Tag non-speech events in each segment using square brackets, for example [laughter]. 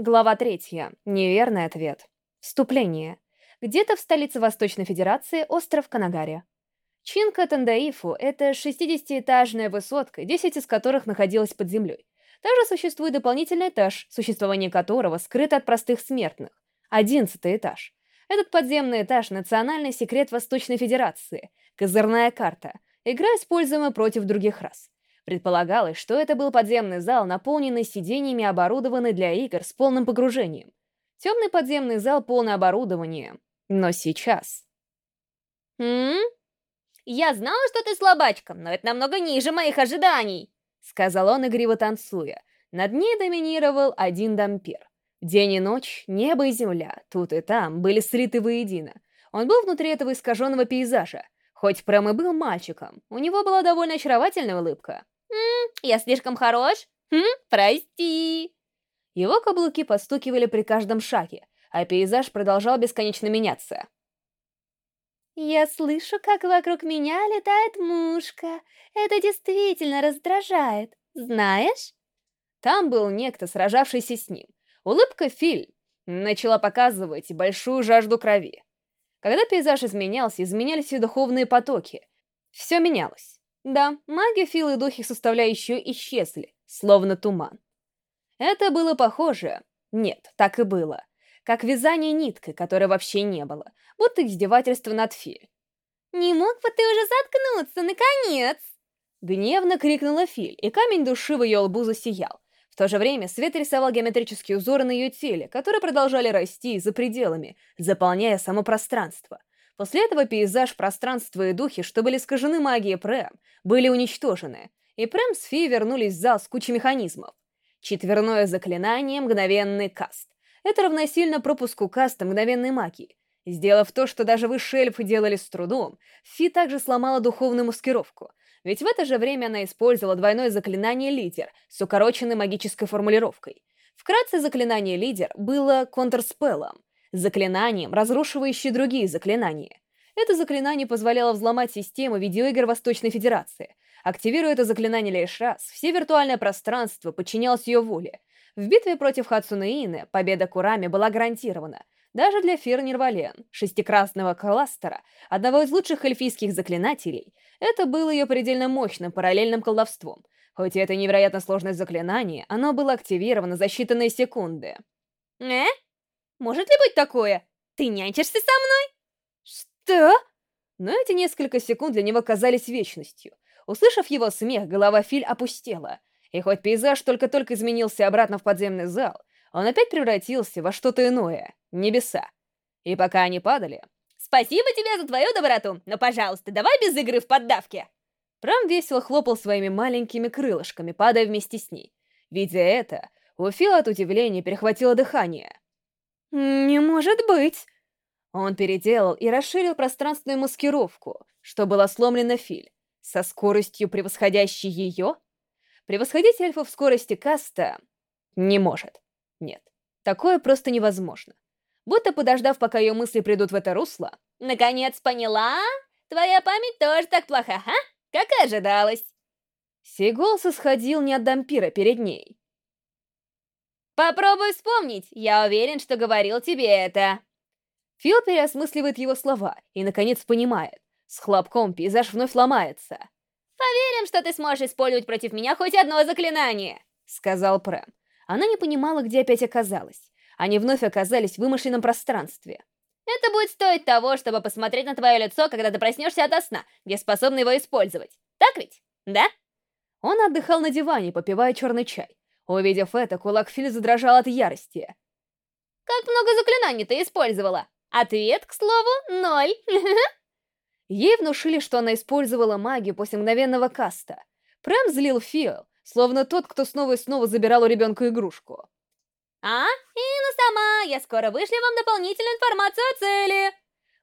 Глава третья. Неверный ответ. Вступление. Где-то в столице Восточной Федерации остров Канагари. Чинка Тандаифу — это 60-этажная высотка, 10 из которых находилась под землей. Также существует дополнительный этаж, существование которого скрыто от простых смертных. Одиннадцатый этаж. Этот подземный этаж — национальный секрет Восточной Федерации, козырная карта, игра, используемая против других рас. Предполагалось, что это был подземный зал, наполненный сиденьями, оборудованный для игр с полным погружением. Темный подземный зал, полный оборудования. Но сейчас... «М? Я знала, что ты слабачка, но это намного ниже моих ожиданий!» Сказал он, игриво танцуя. Над ней доминировал один дампир. День и ночь, небо и земля, тут и там, были слиты воедино. Он был внутри этого искаженного пейзажа. Хоть Прэм и был мальчиком, у него была довольно очаровательная улыбка. «М, я слишком хорош? Хм, прости!» Его каблуки постукивали при каждом шаге, а пейзаж продолжал бесконечно меняться. «Я слышу, как вокруг меня летает мушка. Это действительно раздражает. Знаешь?» Там был некто, сражавшийся с ним. Улыбка Филь начала показывать большую жажду крови. Когда пейзаж изменялся, изменялись и духовные потоки. Все менялось. Да, магия Фил и духи, составляющие, исчезли, словно туман. Это было похоже... Нет, так и было. Как вязание ниткой, которой вообще не было. Будто издевательство над Филь. «Не мог бы ты уже заткнуться, наконец?» Гневно крикнула Филь, и камень души в ее лбу засиял. В то же время свет рисовал геометрические узоры на ее теле, которые продолжали расти за пределами, заполняя само пространство. После этого пейзаж, пространство и духи, что были искажены магией Прэм, были уничтожены, и Прэм с Фи вернулись в зал с кучей механизмов. Четверное заклинание — мгновенный каст. Это равносильно пропуску каста мгновенной магии. Сделав то, что даже высшие эльфы делали с трудом, Фи также сломала духовную маскировку, ведь в это же время она использовала двойное заклинание «Лидер» с укороченной магической формулировкой. Вкратце, заклинание «Лидер» было контрспеллом, заклинанием, разрушивающим другие заклинания. Это заклинание позволяло взломать систему видеоигр Восточной Федерации. Активируя это заклинание лишь раз, все виртуальное пространство подчинялось ее воле. В битве против Хацуны победа Курами была гарантирована — даже для Фирнир Вален, шестикрасного кластера, одного из лучших эльфийских заклинателей, это было ее предельно мощным параллельным колдовством. Хоть и это невероятно сложное заклинание, оно было активировано за считанные секунды. «Э? Может ли быть такое? Ты нянчишься со мной?» «Что?» Но эти несколько секунд для него казались вечностью. Услышав его смех, голова Филь опустела. И хоть пейзаж только-только изменился обратно в подземный зал, он опять превратился во что-то иное, небеса. И пока они падали... «Спасибо тебе за твою доброту, но, пожалуйста, давай без игры в поддавке!» Прам весело хлопал своими маленькими крылышками, падая вместе с ней. Видя это, у Фила от удивления перехватило дыхание. «Не может быть!» Он переделал и расширил пространственную маскировку, что была сломлена Филь, со скоростью превосходящей ее. Превосходить эльфов в скорости каста не может. Нет, такое просто невозможно. Будто подождав, пока ее мысли придут в это русло... «Наконец поняла? Твоя память тоже так плоха, а? Как и ожидалось!» Сей голос исходил не от дампира перед ней. «Попробуй вспомнить, я уверен, что говорил тебе это!» Фил переосмысливает его слова и, наконец, понимает. С хлопком пейзаж вновь ломается. «Поверим, что ты сможешь использовать против меня хоть одно заклинание!» — сказал Прэм. Она не понимала, где опять оказалась. Они вновь оказались в вымышленном пространстве. Это будет стоить того, чтобы посмотреть на твое лицо, когда ты проснешься ото сна, где способны его использовать. Так ведь? Да? Он отдыхал на диване, попивая черный чай. Увидев это, кулак Филь задрожал от ярости. «Как много заклинаний ты использовала?» Ответ, к слову, ноль. [laughs] Ей внушили, что она использовала магию после мгновенного каста. Прэм злил Фил, словно тот, кто снова и снова забирал у ребенка игрушку. «А, Инна сама, я скоро вышлю вам дополнительную информацию о цели!»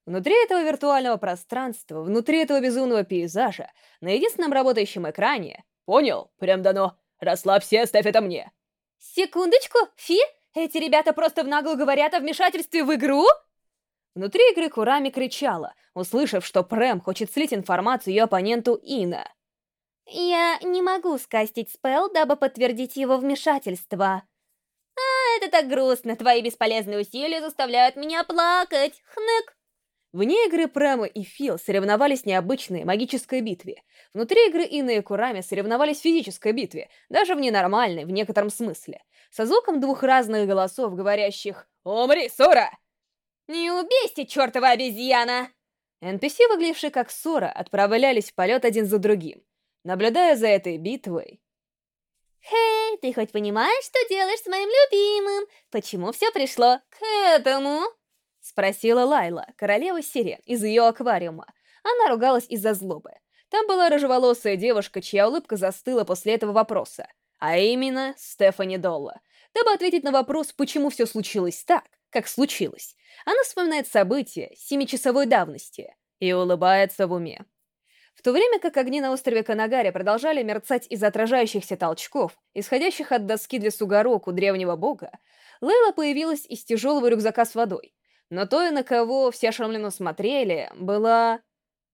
Внутри этого виртуального пространства, внутри этого безумного пейзажа, на единственном работающем экране... Понял? Прям дано. Расслабься, оставь это мне. Секундочку, Фи, эти ребята просто в наглую говорят о вмешательстве в игру? Внутри игры Курами кричала, услышав, что Прэм хочет слить информацию ее оппоненту Ина. «Я не могу скастить спел, дабы подтвердить его вмешательство». А, это так грустно. Твои бесполезные усилия заставляют меня плакать. Хнык. Вне игры Према и Фил соревновались в необычной магической битве. Внутри игры Инна и Курами соревновались в физической битве, даже в ненормальной, в некотором смысле. Со звуком двух разных голосов, говорящих «Умри, Сора!» «Не убейся, чертова обезьяна!» NPC, выглядевшие как Сора, отправлялись в полет один за другим. Наблюдая за этой битвой... «Хей, ты хоть понимаешь, что делаешь с моим любимым? Почему все пришло к этому?» Спросила Лайла, королева сирен, из ее аквариума. Она ругалась из-за злобы. Там была рыжеволосая девушка, чья улыбка застыла после этого вопроса. А именно, Стефани Долла. Дабы ответить на вопрос, почему все случилось так, как случилось, она вспоминает события семичасовой давности и улыбается в уме. В то время как огни на острове Канагаре продолжали мерцать из отражающихся толчков, исходящих от доски для сугороку древнего бога, Лейла появилась из тяжелого рюкзака с водой. Но той, на кого все ошеломленно смотрели, была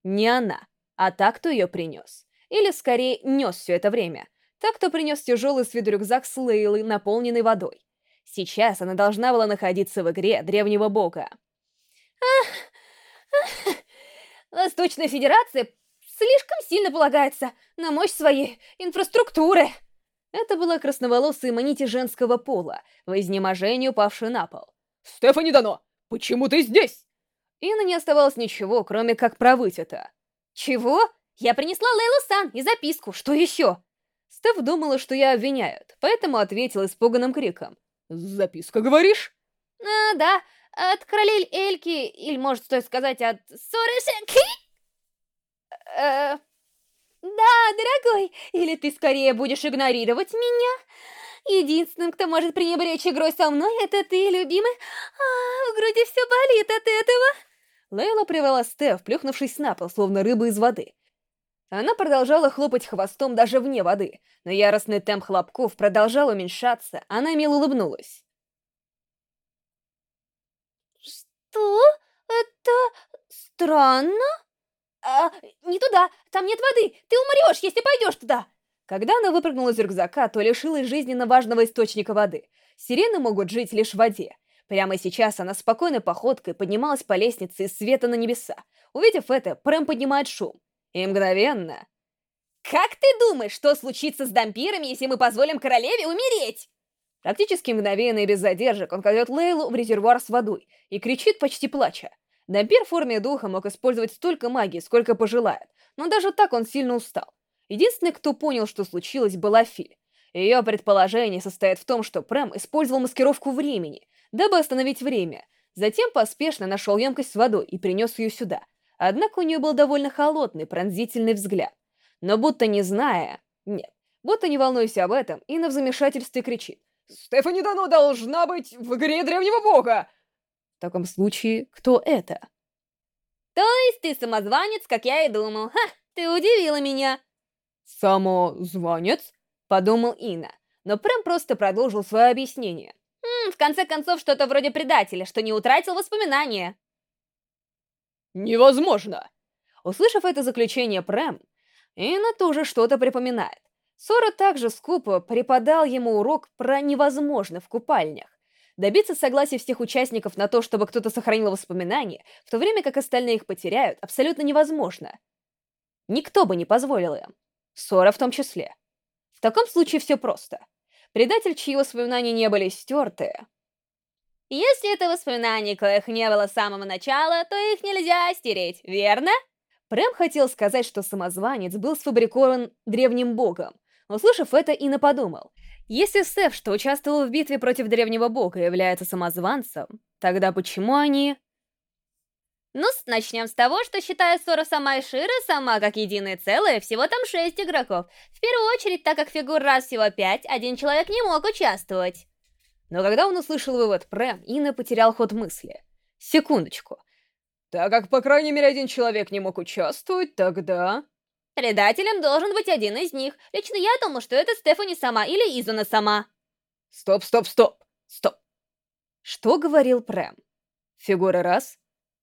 не она, а та, кто ее принес. Или, скорее, нес все это время. Та, кто принес тяжелый с виду рюкзак с Лейлой, наполненный водой. Сейчас она должна была находиться в игре древнего бога. Ах, Восточная Федерация слишком сильно полагается на мощь своей инфраструктуры. Это была красноволосая манити женского пола, в изнеможении упавшая на пол. «Стефани Дано, почему ты здесь?» Инна не оставалось ничего, кроме как провыть это. «Чего? Я принесла Лейлу Сан и записку, что еще?» Стеф думала, что я обвиняют, поэтому ответила испуганным криком. «Записка, говоришь?» «А, да, от королей Эльки, или, может, стоит сказать, от Сорышенки?» э, «Да, дорогой, или ты скорее будешь игнорировать меня?» Единственным, кто может пренебречь игрой со мной, это ты, любимый. А, в груди все болит от этого. Лейла привела Стеф, плюхнувшись на пол, словно рыба из воды. Она продолжала хлопать хвостом даже вне воды, но яростный темп хлопков продолжал уменьшаться, она мило улыбнулась. Что? Это... странно? А, не туда, там нет воды, ты умрешь, если пойдешь туда. Когда она выпрыгнула из рюкзака, то лишилась жизненно важного источника воды. Сирены могут жить лишь в воде. Прямо сейчас она спокойной походкой поднималась по лестнице из света на небеса. Увидев это, Прэм поднимает шум. И мгновенно... «Как ты думаешь, что случится с дампирами, если мы позволим королеве умереть?» Практически мгновенно и без задержек он кладет Лейлу в резервуар с водой и кричит, почти плача. Дампир в форме духа мог использовать столько магии, сколько пожелает, но даже так он сильно устал. Единственный, кто понял, что случилось, была Филь. Ее предположение состоит в том, что Прэм использовал маскировку времени, дабы остановить время. Затем поспешно нашел емкость с водой и принес ее сюда. Однако у нее был довольно холодный, пронзительный взгляд. Но будто не зная... Нет, будто не волнуясь об этом, Инна в замешательстве кричит. «Стефани Дано должна быть в игре Древнего Бога!» В таком случае, кто это? То есть ты самозванец, как я и думал. Ха, ты удивила меня. Самозванец? Подумал Инна, но Прэм просто продолжил свое объяснение. М в конце концов, что-то вроде предателя, что не утратил воспоминания. Невозможно! Услышав это заключение Прэм, Инна тоже что-то припоминает. Сора также скупо преподал ему урок про невозможно в купальнях. Добиться согласия всех участников на то, чтобы кто-то сохранил воспоминания, в то время как остальные их потеряют, абсолютно невозможно. Никто бы не позволил им. Сора в том числе. В таком случае все просто. Предатель, чьи воспоминания не были стерты, если это воспоминания, коих не было с самого начала, то их нельзя стереть, верно? Прэм хотел сказать, что самозванец был сфабрикован древним богом. Услышав это, Инна подумал. Если Сеф, что участвовал в битве против древнего бога, является самозванцем, тогда почему они... Ну, начнем с того, что считая Сора сама и Шира сама как единое целое, всего там шесть игроков. В первую очередь, так как фигур раз всего пять, один человек не мог участвовать. Но когда он услышал вывод Прэм, Инна потерял ход мысли. Секундочку. Так как, по крайней мере, один человек не мог участвовать, тогда... Предателем должен быть один из них. Лично я думал, что это Стефани сама или Изуна сама. Стоп, стоп, стоп, стоп. Что говорил Прэм? Фигура раз?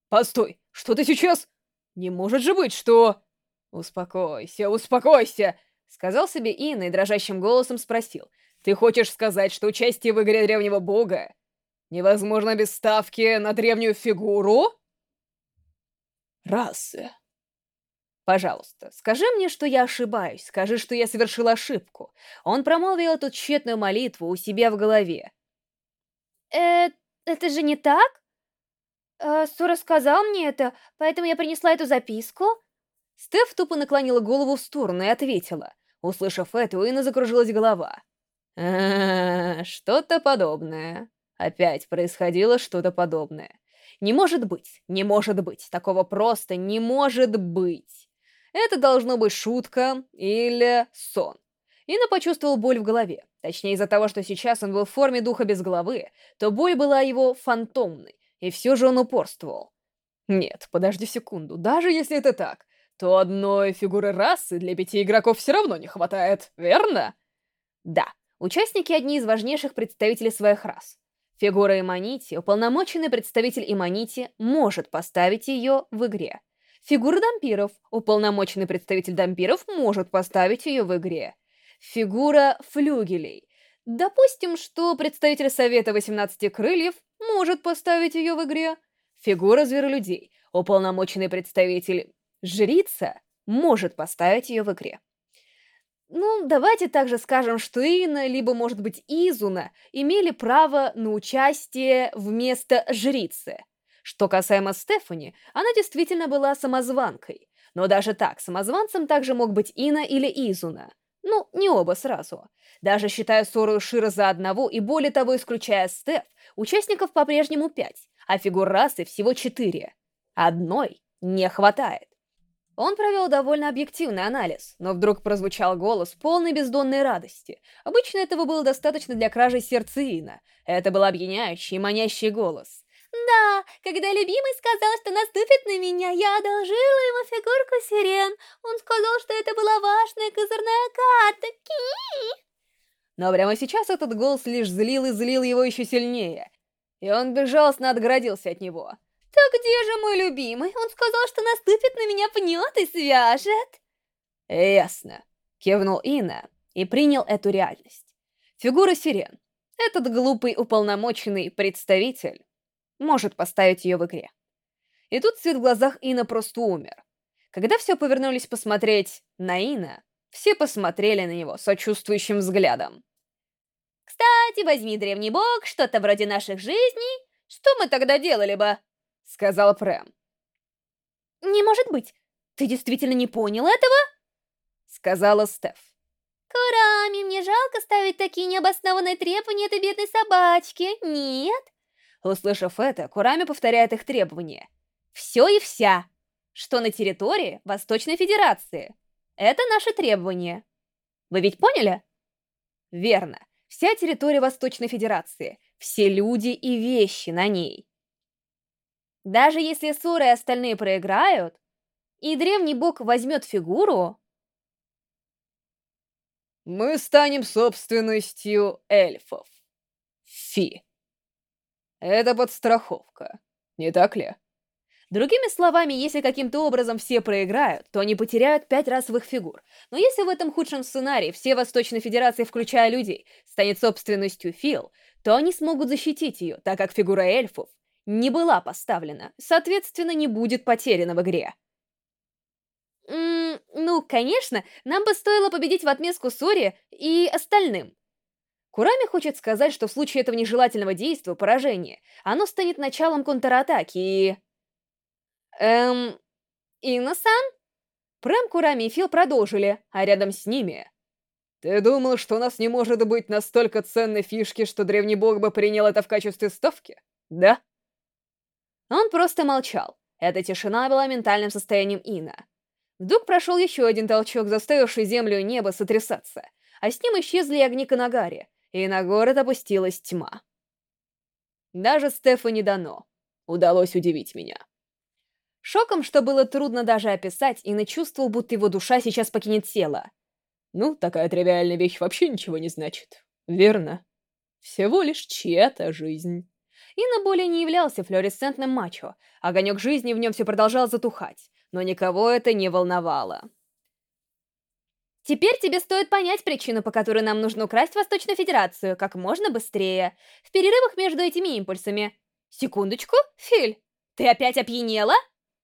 Постой, что ты сейчас? Не может же быть, что... Успокойся, успокойся, сказал себе Инна и дрожащим голосом спросил. Ты хочешь сказать, что участие в игре древнего бога невозможно без ставки на древнюю фигуру? Расы. Пожалуйста, скажи мне, что я ошибаюсь, скажи, что я совершил ошибку. Он промолвил эту тщетную молитву у себя в голове. Э, это же не так? Э, Сура сказал мне это, поэтому я принесла эту записку. Стеф тупо наклонила голову в сторону и ответила. Услышав это, у Инны закружилась голова. «А, что-то подобное. Опять происходило что-то подобное. Не может быть, не может быть, такого просто не может быть. Это должно быть шутка или сон. Инна почувствовал боль в голове. Точнее, из-за того, что сейчас он был в форме духа без головы, то боль была его фантомной, и все же он упорствовал. Нет, подожди секунду, даже если это так, то одной фигуры расы для пяти игроков все равно не хватает, верно? Да, участники одни из важнейших представителей своих рас. Фигура Иманити, уполномоченный представитель Иманити, может поставить ее в игре. Фигура дампиров, уполномоченный представитель дампиров, может поставить ее в игре. Фигура флюгелей. Допустим, что представитель Совета 18 Крыльев может поставить ее в игре. Фигура зверолюдей, уполномоченный представитель Жрица, может поставить ее в игре. Ну, давайте также скажем, что Ина, либо, может быть, Изуна, имели право на участие вместо жрицы. Что касаемо Стефани, она действительно была самозванкой. Но даже так, самозванцем также мог быть Ина или Изуна. Ну, не оба сразу. Даже считая Сору и Шира за одного, и более того, исключая Стеф, участников по-прежнему пять, а фигур расы всего четыре. Одной не хватает. Он провел довольно объективный анализ, но вдруг прозвучал голос полной бездонной радости. Обычно этого было достаточно для кражи сердца Ина. Это был опьяняющий и манящий голос. «Да, когда любимый сказал, что наступит на меня, я одолжила ему фигурку сирен. Он сказал, что это была важная козырная карта. Ки!» Но прямо сейчас этот голос лишь злил и злил его еще сильнее. И он безжалостно отгородился от него. «Так где же мой любимый? Он сказал, что наступит на меня, пнет и свяжет!» «Ясно», — кивнул Ина и принял эту реальность. Фигура сирен. Этот глупый уполномоченный представитель может поставить ее в игре. И тут свет в глазах Ина просто умер. Когда все повернулись посмотреть на Ина, все посмотрели на него сочувствующим взглядом. «Кстати, возьми древний бог, что-то вроде наших жизней. Что мы тогда делали бы?» — сказал Прэм. «Не может быть! Ты действительно не понял этого?» — сказала Стеф. «Курами, мне жалко ставить такие необоснованные требования этой бедной собачке, нет?» Услышав это, Курами повторяет их требования. «Все и вся, что на территории Восточной Федерации. Это наши требования. Вы ведь поняли?» «Верно. Вся территория Восточной Федерации. Все люди и вещи на ней. Даже если Сура и остальные проиграют, и древний бог возьмет фигуру... Мы станем собственностью эльфов. Фи. Это подстраховка, не так ли? Другими словами, если каким-то образом все проиграют, то они потеряют пять расовых фигур. Но если в этом худшем сценарии все Восточные Федерации, включая людей, станет собственностью Фил, то они смогут защитить ее, так как фигура эльфов не была поставлена, соответственно, не будет потеряна в игре. М ну, конечно, нам бы стоило победить в отместку Сори и остальным. Курами хочет сказать, что в случае этого нежелательного действия, поражения, оно станет началом контратаки и... Эм... Инна-сан? Прэм, Курами и Фил продолжили, а рядом с ними... Ты думал, что у нас не может быть настолько ценной фишки, что древний бог бы принял это в качестве ставки? Да? Он просто молчал. Эта тишина была ментальным состоянием Ина. Вдруг прошел еще один толчок, заставивший землю и небо сотрясаться, а с ним исчезли огни Канагари, и на город опустилась тьма. Даже Стефани Дано удалось удивить меня. Шоком, что было трудно даже описать, Ина чувствовал, будто его душа сейчас покинет тело. Ну, такая тривиальная вещь вообще ничего не значит. Верно. Всего лишь чья-то жизнь. Инна более не являлся флуоресцентным мачо, огонек жизни в нем все продолжал затухать, но никого это не волновало. Теперь тебе стоит понять причину, по которой нам нужно украсть Восточную Федерацию как можно быстрее. В перерывах между этими импульсами. Секундочку, Филь, ты опять опьянела?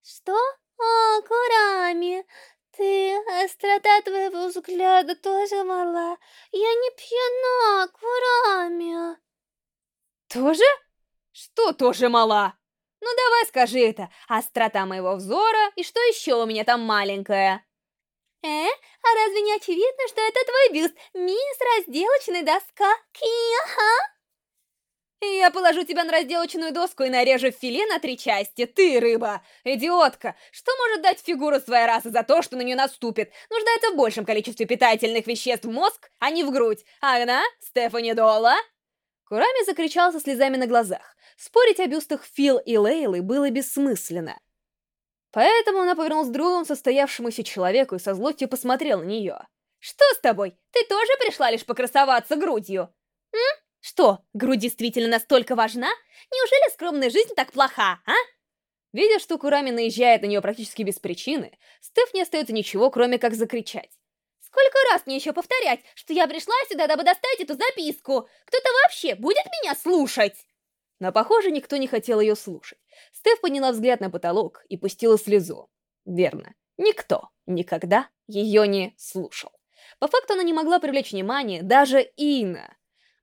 Что? О, Курами, ты, острота твоего взгляда тоже мала. Я не пьяна, Курами. Тоже? Что тоже мала? Ну давай скажи это. Острота моего взора и что еще у меня там маленькое? Э? А разве не очевидно, что это твой бюст? Мисс разделочная доска. Ки-ха? Я положу тебя на разделочную доску и нарежу филе на три части. Ты, рыба, идиотка. Что может дать фигура своей расы за то, что на нее наступит? Нуждается в большем количестве питательных веществ в мозг, а не в грудь. А она, Стефани Дола? Курами закричал со слезами на глазах. Спорить о бюстах Фил и Лейлы было бессмысленно. Поэтому она повернулась к другому состоявшемуся человеку и со злостью посмотрел на нее. «Что с тобой? Ты тоже пришла лишь покрасоваться грудью?» «М? Что, грудь действительно настолько важна? Неужели скромная жизнь так плоха, а?» Видя, что Курами наезжает на нее практически без причины, Стеф не остается ничего, кроме как закричать. «Сколько раз мне еще повторять, что я пришла сюда, дабы достать эту записку? Кто-то вообще будет меня слушать?» Но, похоже, никто не хотел ее слушать. Стеф подняла взгляд на потолок и пустила слезу. Верно, никто никогда ее не слушал. По факту она не могла привлечь внимание даже Ина.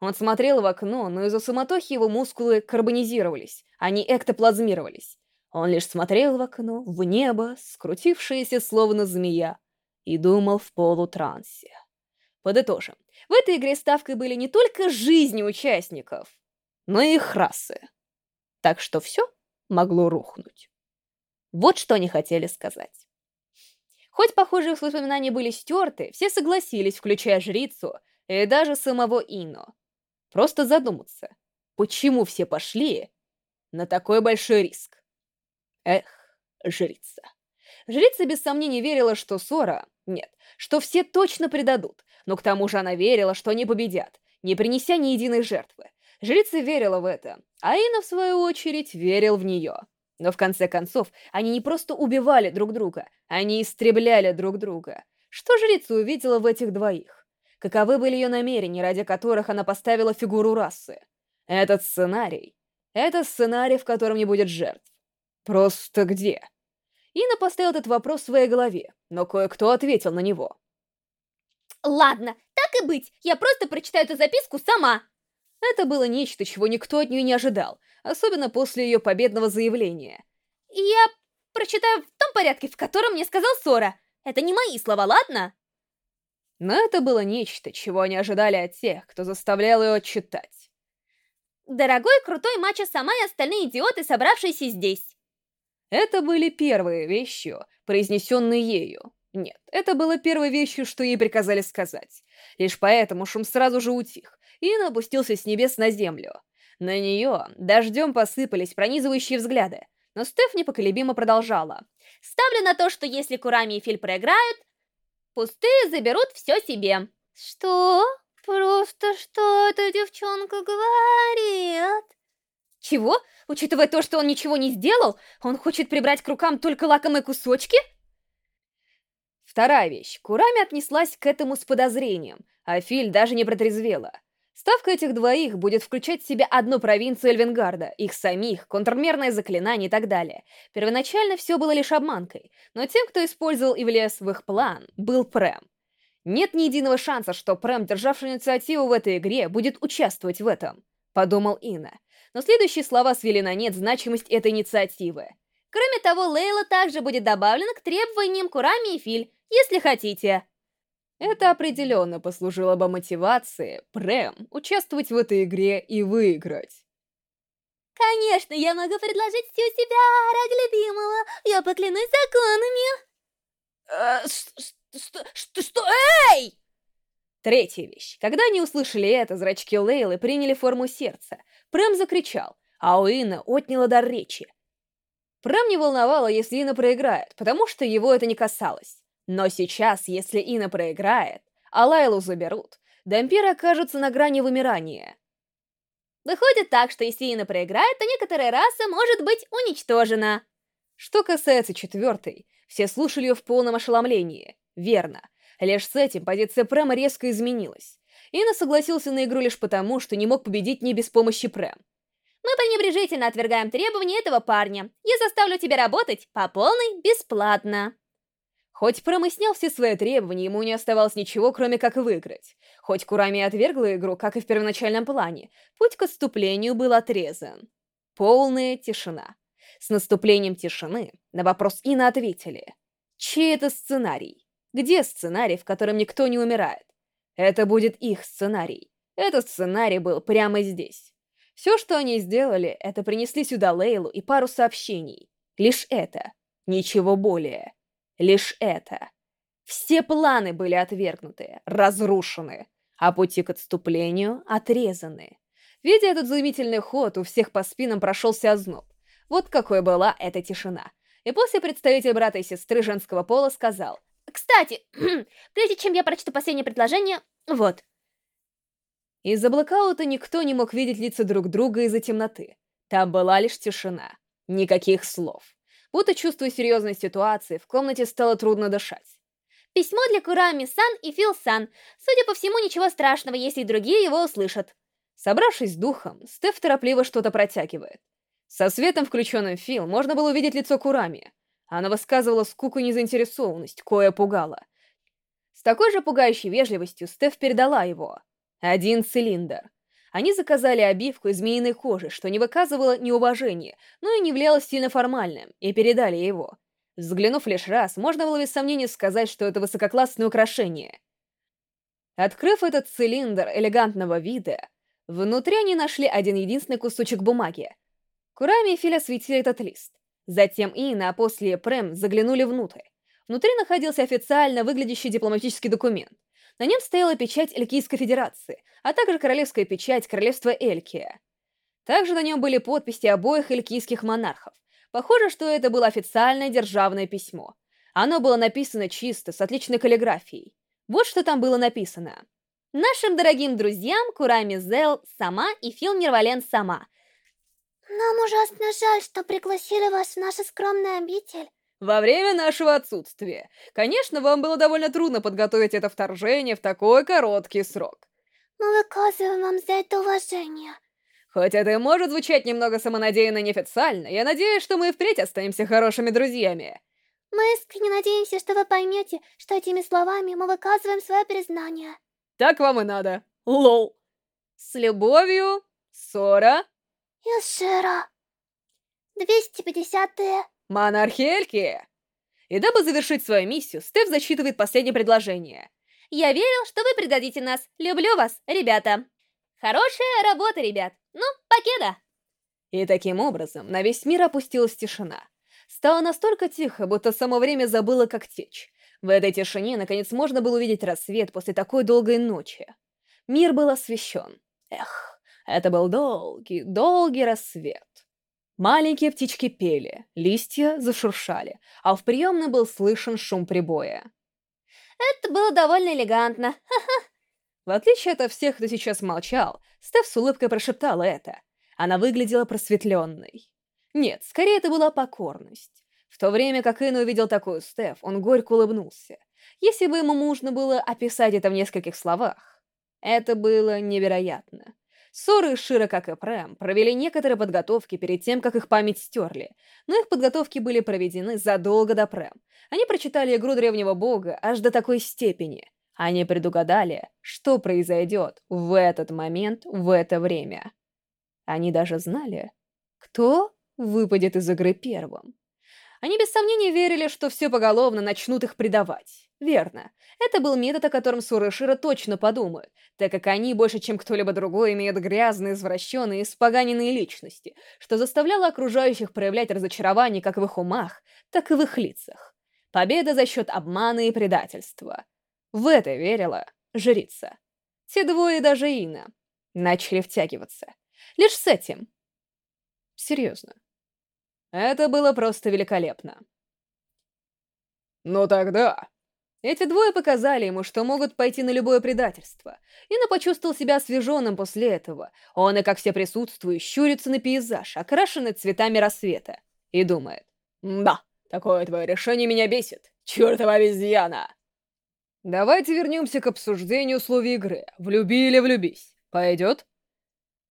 Он смотрел в окно, но из-за суматохи его мускулы карбонизировались, они эктоплазмировались. Он лишь смотрел в окно, в небо, скрутившееся словно змея, и думал в полутрансе. Подытожим, в этой игре ставкой были не только жизни участников, но и их расы. Так что все могло рухнуть. Вот что они хотели сказать. Хоть похожие воспоминания были стерты, все согласились, включая жрицу и даже самого Ино. Просто задуматься, почему все пошли на такой большой риск. Эх, жрица. Жрица без сомнений верила, что Сора... Нет, что все точно предадут, но к тому же она верила, что они победят, не принеся ни единой жертвы. Жрица верила в это, а Ина, в свою очередь, верил в нее. Но в конце концов, они не просто убивали друг друга, они истребляли друг друга. Что жрица увидела в этих двоих? Каковы были ее намерения, ради которых она поставила фигуру расы? Этот сценарий. Это сценарий, в котором не будет жертв. Просто где? Ина поставила этот вопрос в своей голове, но кое-кто ответил на него. «Ладно, так и быть, я просто прочитаю эту записку сама!» Это было нечто, чего никто от нее не ожидал, особенно после ее победного заявления. «Я прочитаю в том порядке, в котором мне сказал Сора. Это не мои слова, ладно?» Но это было нечто, чего они ожидали от тех, кто заставлял ее читать. «Дорогой крутой мачо сама и остальные идиоты, собравшиеся здесь». Это были первые вещи, произнесенные ею. Нет, это было первой вещью, что ей приказали сказать. Лишь поэтому шум сразу же утих, Ин опустился с небес на землю. На нее дождем посыпались пронизывающие взгляды, но Стеф непоколебимо продолжала. «Ставлю на то, что если Курами и Филь проиграют, пустые заберут все себе». «Что? Просто что эта девчонка говорит?» «Чего? Учитывая то, что он ничего не сделал, он хочет прибрать к рукам только лакомые кусочки?» Вторая вещь. Курами отнеслась к этому с подозрением, а Филь даже не протрезвела. Ставка этих двоих будет включать в себя одну провинцию Эльвенгарда, их самих, контрмерное заклинание и так далее. Первоначально все было лишь обманкой, но тем, кто использовал и влез в их план, был Прэм. Нет ни единого шанса, что Прэм, державший инициативу в этой игре, будет участвовать в этом, подумал Инна. Но следующие слова свели на нет значимость этой инициативы. Кроме того, Лейла также будет добавлена к требованиям Курами и Филь, если хотите. Это определенно послужило бы мотивацией Прэм участвовать в этой игре и выиграть. Конечно, я могу предложить все себя ради любимого. Я поклянусь законами. Э, что, что, что, эй! Третья вещь. Когда они услышали это, зрачки Лейлы приняли форму сердца. Прэм закричал, а у Ина отняло дар речи. Прэм не волновало, если Ина проиграет, потому что его это не касалось. Но сейчас, если Ина проиграет, а Лайлу заберут, Дампир окажется на грани вымирания. Выходит так, что если Ина проиграет, то некоторая раса может быть уничтожена. Что касается четвертой, все слушали ее в полном ошеломлении. Верно. Лишь с этим позиция Прэма резко изменилась. Ина согласился на игру лишь потому, что не мог победить не без помощи Прэм. Мы пренебрежительно отвергаем требования этого парня. Я заставлю тебя работать по полной бесплатно. Хоть Прэм и снял все свои требования, ему не оставалось ничего, кроме как выиграть. Хоть Курами отвергла игру, как и в первоначальном плане, путь к отступлению был отрезан. Полная тишина. С наступлением тишины на вопрос Ина ответили. Чей это сценарий? Где сценарий, в котором никто не умирает? Это будет их сценарий. Этот сценарий был прямо здесь. Все, что они сделали, это принесли сюда Лейлу и пару сообщений. Лишь это. Ничего более. Лишь это. Все планы были отвергнуты, разрушены, а пути к отступлению отрезаны. Видя этот заявительный ход, у всех по спинам прошелся озноб. Вот какой была эта тишина. И после представитель брата и сестры женского пола сказал, «Кстати, [clears throat] прежде чем я прочту последнее предложение, вот». Из-за блокаута никто не мог видеть лица друг друга из-за темноты. Там была лишь тишина. Никаких слов. Будто чувствуя серьезность ситуации, в комнате стало трудно дышать. Письмо для Курами-сан и Фил-сан. Судя по всему, ничего страшного, если другие его услышат. Собравшись с духом, Стеф торопливо что-то протягивает. Со светом, включенным Фил, можно было увидеть лицо Курами. Она высказывала скуку и незаинтересованность, кое пугало. С такой же пугающей вежливостью Стеф передала его. Один цилиндр. Они заказали обивку из змеиной кожи, что не выказывало неуважения, но и не являлось сильно формальным, и передали его. Взглянув лишь раз, можно было без сомнения сказать, что это высококлассное украшение. Открыв этот цилиндр элегантного вида, внутри они нашли один единственный кусочек бумаги. Курами и Филя осветили этот лист. Затем Ина, а после Прэм заглянули внутрь. Внутри находился официально выглядящий дипломатический документ. На нем стояла печать Элькийской Федерации, а также королевская печать Королевства Элькия. Также на нем были подписи обоих элькийских монархов. Похоже, что это было официальное державное письмо. Оно было написано чисто, с отличной каллиграфией. Вот что там было написано. Нашим дорогим друзьям Курами Зел сама и Фил Нирвален сама. Нам ужасно жаль, что пригласили вас в нашу скромную обитель. Во время нашего отсутствия. Конечно, вам было довольно трудно подготовить это вторжение в такой короткий срок. Мы выказываем вам за это уважение. Хоть это и может звучать немного самонадеянно и неофициально, я надеюсь, что мы и впредь останемся хорошими друзьями. Мы искренне надеемся, что вы поймете, что этими словами мы выказываем свое признание. Так вам и надо. Лол. С любовью, Сора. Юшира. 250-е. Монархельки! И дабы завершить свою миссию, Стеф зачитывает последнее предложение. «Я верил, что вы предадите нас. Люблю вас, ребята. Хорошая работа, ребят. Ну, покеда!» И таким образом на весь мир опустилась тишина. Стало настолько тихо, будто само время забыло, как течь. В этой тишине, наконец, можно было увидеть рассвет после такой долгой ночи. Мир был освещен. Эх, это был долгий, долгий рассвет. Маленькие птички пели, листья зашуршали, а в приемной был слышен шум прибоя. Это было довольно элегантно. Ха-ха. В отличие от всех, кто сейчас молчал, Стеф с улыбкой прошептала это. Она выглядела просветленной. Нет, скорее это была покорность. В то время как Ин увидел такую Стеф, он горько улыбнулся. Если бы ему нужно было описать это в нескольких словах, это было невероятно. Соры и Шира, как и Прэм, провели некоторые подготовки перед тем, как их память стерли, но их подготовки были проведены задолго до Прэм. Они прочитали игру Древнего Бога аж до такой степени. Они предугадали, что произойдет в этот момент, в это время. Они даже знали, кто выпадет из игры первым. Они без сомнения верили, что все поголовно начнут их предавать. Верно. Это был метод, о котором Сура и Шира точно подумают, так как они больше, чем кто-либо другой, имеют грязные, извращенные, испоганенные личности, что заставляло окружающих проявлять разочарование как в их умах, так и в их лицах. Победа за счет обмана и предательства. В это верила жрица. Те двое даже Ина начали втягиваться. Лишь с этим. Серьезно. Это было просто великолепно. «Ну тогда», эти двое показали ему, что могут пойти на любое предательство. Ина почувствовал себя освеженным после этого. Он и, как все присутствующие, щурится на пейзаж, окрашенный цветами рассвета. И думает. «Да, такое твое решение меня бесит. Чёртова обезьяна!» Давайте вернемся к обсуждению условий игры. Влюби или влюбись. Пойдет?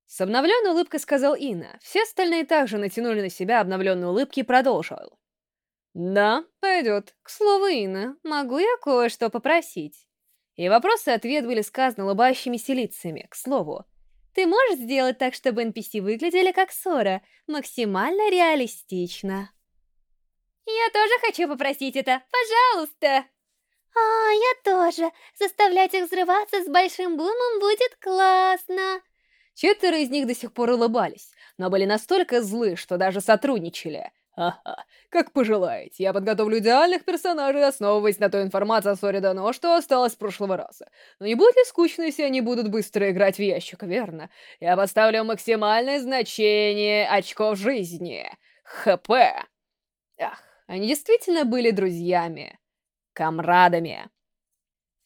С обновленной улыбкой сказал Инна. Все остальные также натянули на себя обновленные улыбки и продолжил. Да, пойдет. К слову, Инна, могу я кое-что попросить? И вопрос и ответ были сказаны улыбающимися лицами. К слову, ты можешь сделать так, чтобы NPC выглядели как Сора, максимально реалистично? Я тоже хочу попросить это, пожалуйста! А, я тоже. Заставлять их взрываться с большим бумом будет классно. Четверо из них до сих пор улыбались, но были настолько злы, что даже сотрудничали. Ха-ха, как пожелаете. Я подготовлю идеальных персонажей, основываясь на той информации о Соре Дано, что осталось с прошлого раза. Но не будет ли скучно, если они будут быстро играть в ящик, верно? Я поставлю максимальное значение очков жизни. ХП. Ах, они действительно были друзьями комрадами.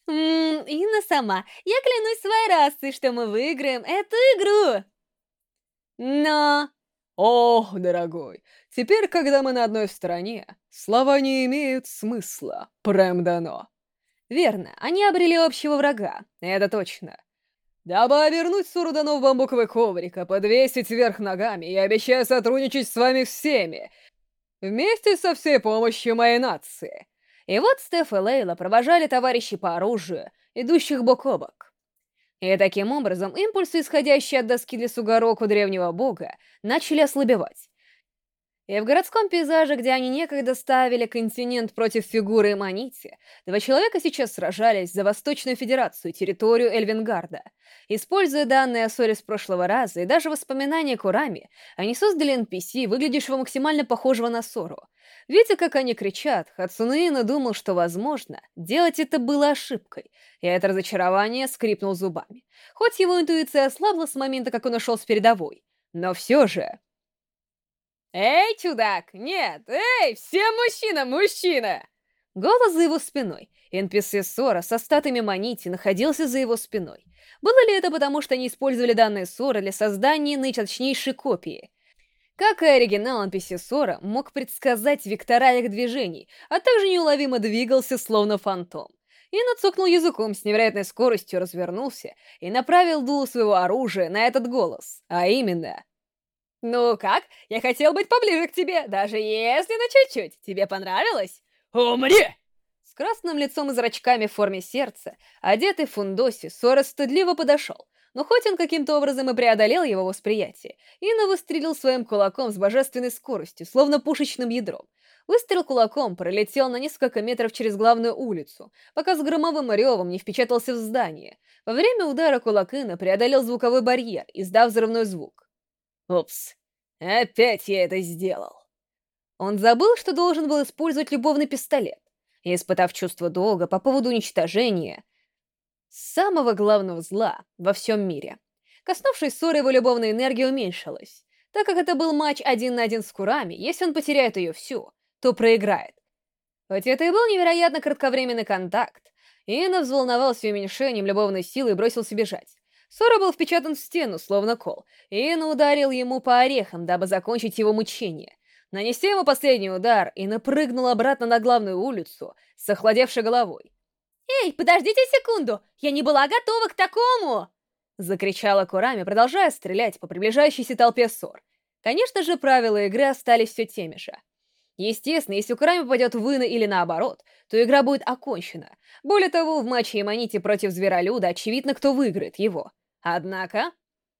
Ммм, Инна сама, я клянусь своей расой, что мы выиграем эту игру. Но... Ох, дорогой, теперь, когда мы на одной стороне, слова не имеют смысла, прям дано. Верно, они обрели общего врага, это точно. Дабы вернуть Сурудано в бамбуковый коврик, а подвесить вверх ногами, я обещаю сотрудничать с вами всеми, вместе со всей помощью моей нации. И вот Стеф и Лейла провожали товарищей по оружию, идущих бок о бок. И таким образом импульсы, исходящие от доски для Сугароку древнего бога, начали ослабевать. И в городском пейзаже, где они некогда ставили континент против фигуры Эманити, два человека сейчас сражались за Восточную Федерацию, территорию Эльвингарда. Используя данные о ссоре с прошлого раза и даже воспоминания Курами, они создали NPC, выглядящего максимально похожего на Сору. Видя, как они кричат, Хацунуина думал, что, возможно, делать это было ошибкой, и это разочарование скрипнул зубами. Хоть его интуиция ослабла с момента, как он ушел с передовой, но все же... «Эй, чудак! Нет! Эй, все мужчина, мужчина!» Голос за его спиной. NPC Сора со статами Манити находился за его спиной. Было ли это потому, что они использовали данные Сора для создания наиточнейшей копии? Как и оригинал NPC Сора мог предсказать вектора их движений, а также неуловимо двигался, словно фантом. И нацокнул языком с невероятной скоростью, развернулся и направил дуло своего оружия на этот голос, а именно «Ну как? Я хотел быть поближе к тебе, даже если на чуть-чуть. Тебе понравилось? Умри!» С красным лицом и зрачками в форме сердца, одетый в фундоси, Сора стыдливо подошел, но хоть он каким-то образом и преодолел его восприятие, Инна выстрелил своим кулаком с божественной скоростью, словно пушечным ядром. Выстрел кулаком пролетел на несколько метров через главную улицу, пока с громовым ревом не впечатался в здание. Во время удара кулак Инна преодолел звуковой барьер, издав взрывной звук. Упс, опять я это сделал. Он забыл, что должен был использовать любовный пистолет, и, испытав чувство долга по поводу уничтожения самого главного зла во всем мире. Коснувшись ссоры, его любовная энергия уменьшилась. Так как это был матч один на один с Курами, если он потеряет ее всю, то проиграет. Хоть это и был невероятно кратковременный контакт, Иена взволновался уменьшением любовной силы и бросился бежать. Сора был впечатан в стену, словно кол, и Ина ударил ему по орехам, дабы закончить его мучение. Нанеся ему последний удар, Ина прыгнул обратно на главную улицу с охладевшей головой. «Эй, подождите секунду! Я не была готова к такому!» Закричала Курами, продолжая стрелять по приближающейся толпе ссор. Конечно же, правила игры остались все теми же. Естественно, если Курами попадет в Ина или наоборот, то игра будет окончена. Более того, в матче Эманити против Зверолюда очевидно, кто выиграет его. Однако...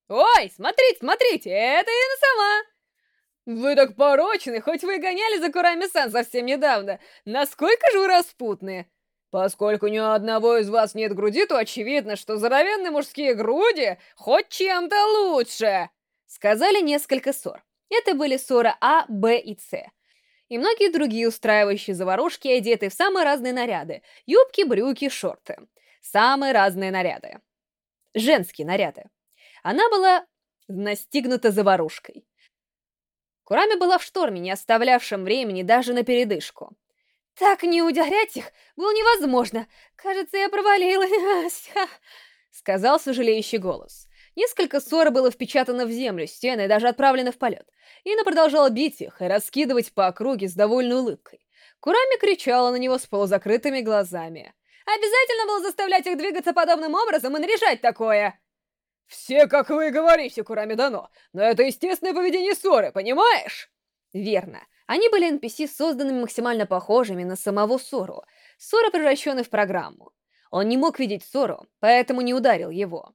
Ой, смотрите, смотрите, это Ина сама! Вы так порочны, хоть вы гоняли за Курами-сан совсем недавно. Насколько же вы распутные? Поскольку ни у одного из вас нет груди, то очевидно, что здоровенные мужские груди хоть чем-то лучше. Сказали несколько ссор. Это были ссоры А, Б и С и многие другие устраивающие заварушки, одетые в самые разные наряды. Юбки, брюки, шорты. Самые разные наряды. Женские наряды. Она была настигнута заварушкой. Курами была в шторме, не оставлявшем времени даже на передышку. «Так не удержать их было невозможно. Кажется, я провалилась», [laughs] — сказал сожалеющий голос. Несколько ссор было впечатано в землю, стены даже отправлено в полет. Ина продолжала бить их и раскидывать по округе с довольной улыбкой. Курами кричала на него с полузакрытыми глазами. Обязательно было заставлять их двигаться подобным образом и наряжать такое. Все, как вы и говорите, Курами Дано, но это естественное поведение Соры, понимаешь? Верно. Они были NPC, созданными максимально похожими на самого Сору. Сора превращенный в программу. Он не мог видеть Сору, поэтому не ударил его.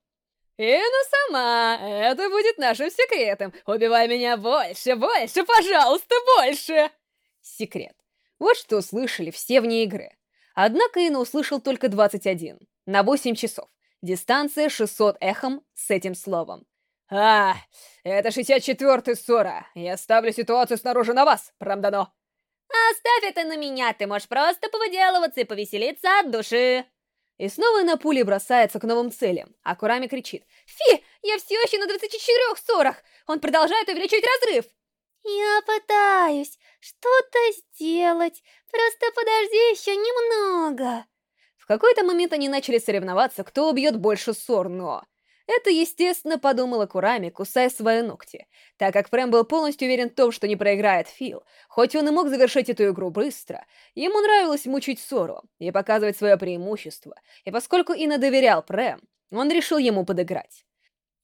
«Ина сама, это будет нашим секретом. Убивай меня больше, больше, пожалуйста, больше!» Секрет. Вот что услышали все вне игры. Однако Ина услышал только 21, на 8 часов. Дистанция 600 эхом с этим словом. «А, это 64-й ссора. Я ставлю ситуацию снаружи на вас, Прамдано». «Оставь это на меня, ты можешь просто повыделываться и повеселиться от души». И снова на пули бросается к новым целям, а Курами кричит «Фи, я все еще на 24 ссорах! Он продолжает увеличивать разрыв!» «Я пытаюсь что-то сделать, просто подожди еще немного!» В какой-то момент они начали соревноваться, кто убьет больше ссор, но... Это, естественно, подумала Курами, кусая свои ногти, так как Прэм был полностью уверен в том, что не проиграет Фил. Хоть он и мог завершить эту игру быстро, ему нравилось мучить Сору и показывать свое преимущество, и поскольку Ина доверял Прэм, он решил ему подыграть.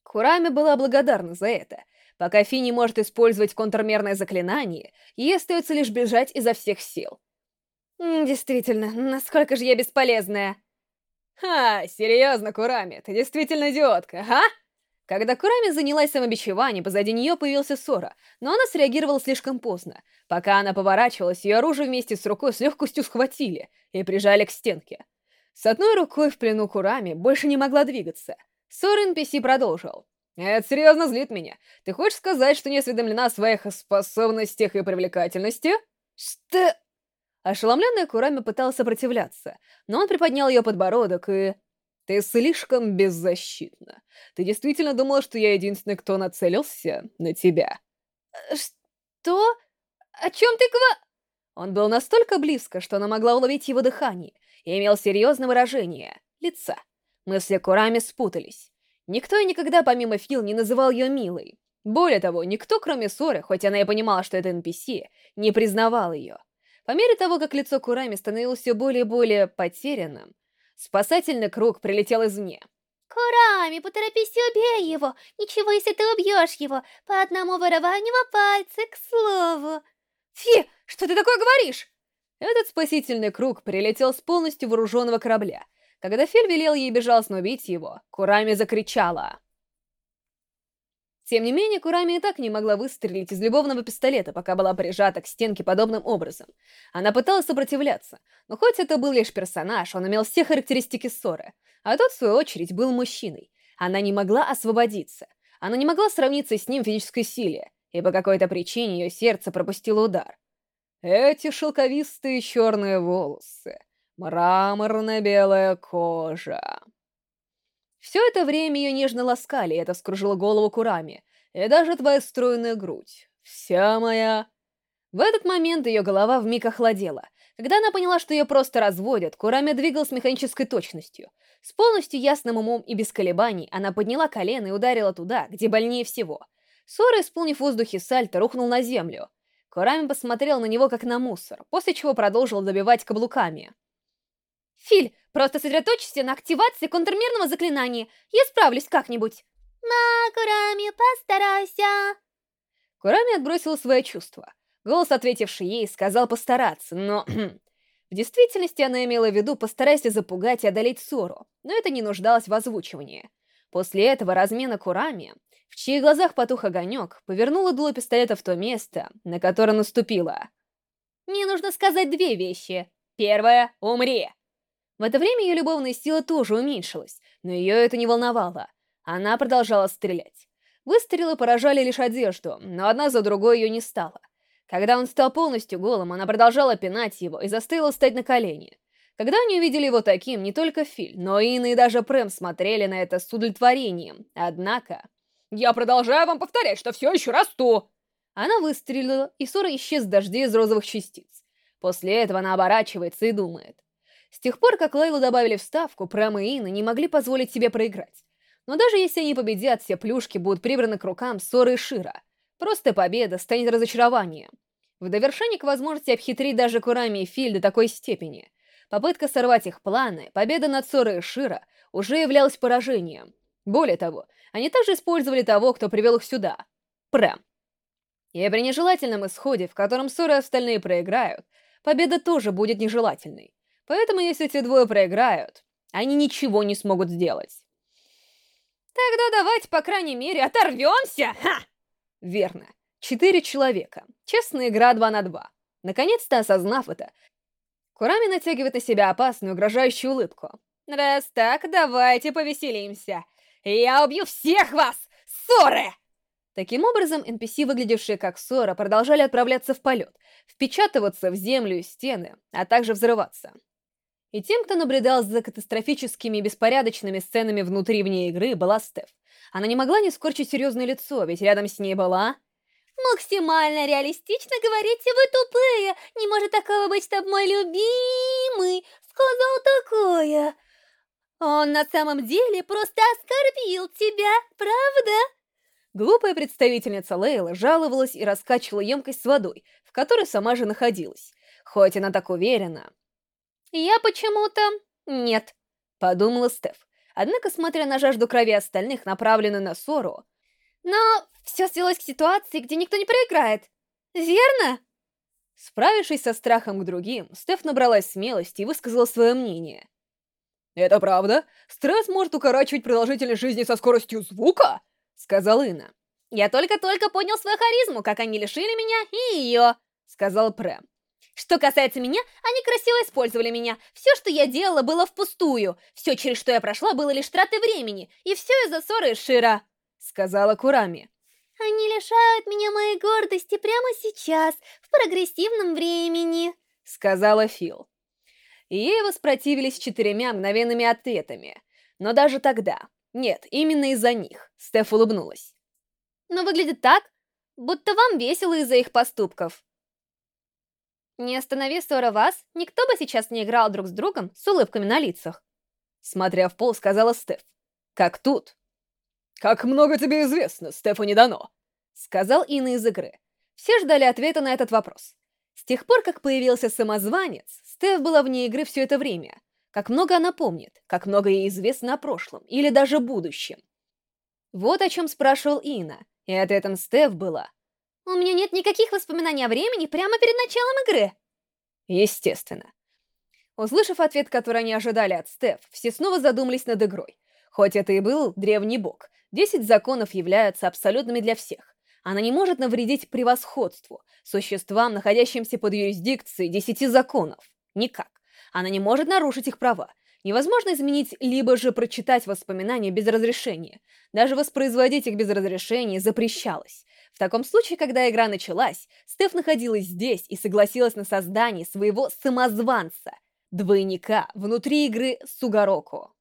Курами была благодарна за это. Пока Фи не может использовать контрмерное заклинание, ей остается лишь бежать изо всех сил. «Действительно, насколько же я бесполезная!» «Ха, серьезно, Курами, ты действительно идиотка, а?» Когда Курами занялась самобичеванием, позади нее появился Сора, но она среагировала слишком поздно. Пока она поворачивалась, ее оружие вместе с рукой с легкостью схватили и прижали к стенке. С одной рукой в плену Курами больше не могла двигаться. Сора NPC продолжил. «Это серьезно злит меня. Ты хочешь сказать, что не осведомлена о своих способностях и привлекательности?» «Что...» Ошеломленная Курами пыталась сопротивляться, но он приподнял ее подбородок и... «Ты слишком беззащитна. Ты действительно думала, что я единственный, кто нацелился на тебя?» «Что? О чем ты гва...» Он был настолько близко, что она могла уловить его дыхание, и имел серьезное выражение лица. Мысли Курами спутались. Никто и никогда, помимо Фил, не называл ее милой. Более того, никто, кроме Соры, хоть она и понимала, что это NPC, не признавал ее. По мере того, как лицо Курами становилось все более и более потерянным, спасательный круг прилетел извне. «Курами, поторопись и убей его! Ничего, если ты убьешь его! По одному вырыванию пальца, к слову!» «Фи, что ты такое говоришь?» Этот спасительный круг прилетел с полностью вооруженного корабля. Когда Филь велел ей безжалостно убить его, Курами закричала. Тем не менее, Курами и так не могла выстрелить из любовного пистолета, пока была прижата к стенке подобным образом. Она пыталась сопротивляться, но хоть это был лишь персонаж, он имел все характеристики ссоры, а тот, в свою очередь, был мужчиной. Она не могла освободиться. Она не могла сравниться с ним в физической силе, и по какой-то причине ее сердце пропустило удар. Эти шелковистые черные волосы, мраморно-белая кожа... Все это время ее нежно ласкали, и это вскружило голову Курами. И даже твоя стройная грудь. Вся моя... В этот момент ее голова вмиг охладела. Когда она поняла, что ее просто разводят, Курами двигал с механической точностью. С полностью ясным умом и без колебаний она подняла колено и ударила туда, где больнее всего. Сора, исполнив в воздухе сальто, рухнул на землю. Курами посмотрел на него как на мусор, после чего продолжил добивать каблуками. «Филь, просто сосредоточься на активации контрмерного заклинания. Я справлюсь как-нибудь». «На, Курами, постарайся». Курами отбросила свои чувства. Голос, ответивший ей, сказал постараться, но... [clears throat] в действительности она имела в виду постарайся запугать и одолеть ссору, но это не нуждалось в озвучивании. После этого размена Курами, в чьих глазах потух огонек, повернула дуло пистолета в то место, на которое наступила. «Мне нужно сказать две вещи. Первое — умри!» В это время ее любовная сила тоже уменьшилась, но ее это не волновало. Она продолжала стрелять. Выстрелы поражали лишь одежду, но одна за другой ее не стало. Когда он стал полностью голым, она продолжала пинать его и заставила встать на колени. Когда они увидели его таким, не только Филь, но и Инна и даже Прэм смотрели на это с удовлетворением. Однако... «Я продолжаю вам повторять, что все еще расту!» Она выстрелила, и ссора исчез в дожде из розовых частиц. После этого она оборачивается и думает. С тех пор, как Лейлу добавили вставку, Прэм и Инна не могли позволить себе проиграть. Но даже если они победят, все плюшки будут прибраны к рукам Соры и Шира. Просто победа станет разочарованием. В довершение к возможности обхитрить даже Курами и Филь до такой степени. Попытка сорвать их планы, победа над Сорой и Шира уже являлась поражением. Более того, они также использовали того, кто привел их сюда — Прэм. И при нежелательном исходе, в котором Сора и остальные проиграют, победа тоже будет нежелательной. Поэтому если эти двое проиграют, они ничего не смогут сделать. Тогда давайте, по крайней мере, оторвемся! Ха! Верно. Четыре человека. Честная игра два на два. Наконец-то осознав это, Курами натягивает на себя опасную, угрожающую улыбку. Раз так, давайте повеселимся. Я убью всех вас, ссоры! Таким образом, NPC, выглядевшие как ссора, продолжали отправляться в полет, впечатываться в землю и стены, а также взрываться. И тем, кто наблюдал за катастрофическими и беспорядочными сценами внутри вне игры, была Стеф. Она не могла не скорчить серьезное лицо, ведь рядом с ней была... Максимально реалистично говорите вы тупые. Не может такого быть, чтобы мой любимый сказал такое. Он на самом деле просто оскорбил тебя, правда? Глупая представительница Лейла жаловалась и раскачивала емкость с водой, в которой сама же находилась. Хоть она так уверена, «Я почему-то... нет», — подумала Стеф. Однако, смотря на жажду крови остальных, направленную на ссору... «Но все свелось к ситуации, где никто не проиграет, верно?» Справившись со страхом к другим, Стеф набралась смелости и высказала свое мнение. «Это правда? Стресс может укорачивать продолжительность жизни со скоростью звука?» — сказал Инна. «Я только-только понял свою харизму, как они лишили меня и ее», — сказал Прэм. Что касается меня, они красиво использовали меня. Все, что я делала, было впустую. Все, через что я прошла, было лишь траты времени. И все из-за ссоры Шира», — сказала Курами. «Они лишают меня моей гордости прямо сейчас, в прогрессивном времени», — сказала Фил. Ей воспротивились четырьмя мгновенными ответами. Но даже тогда... Нет, именно из-за них. Стеф улыбнулась. «Но выглядит так, будто вам весело из-за их поступков», не останови ссора вас, никто бы сейчас не играл друг с другом с улыбками на лицах. Смотря в пол, сказала Стеф. Как тут? Как много тебе известно, Стефани Дано? Сказал Инна из игры. Все ждали ответа на этот вопрос. С тех пор, как появился самозванец, Стеф была вне игры все это время. Как много она помнит, как много ей известно о прошлом или даже будущем. Вот о чем спрашивал Инна, и ответом Стеф была у меня нет никаких воспоминаний о времени прямо перед началом игры. Естественно. Услышав ответ, который они ожидали от Стеф, все снова задумались над игрой. Хоть это и был древний бог, 10 законов являются абсолютными для всех. Она не может навредить превосходству, существам, находящимся под юрисдикцией 10 законов. Никак. Она не может нарушить их права. Невозможно изменить, либо же прочитать воспоминания без разрешения. Даже воспроизводить их без разрешения запрещалось. В таком случае, когда игра началась, Стеф находилась здесь и согласилась на создание своего самозванца, двойника внутри игры Сугароку.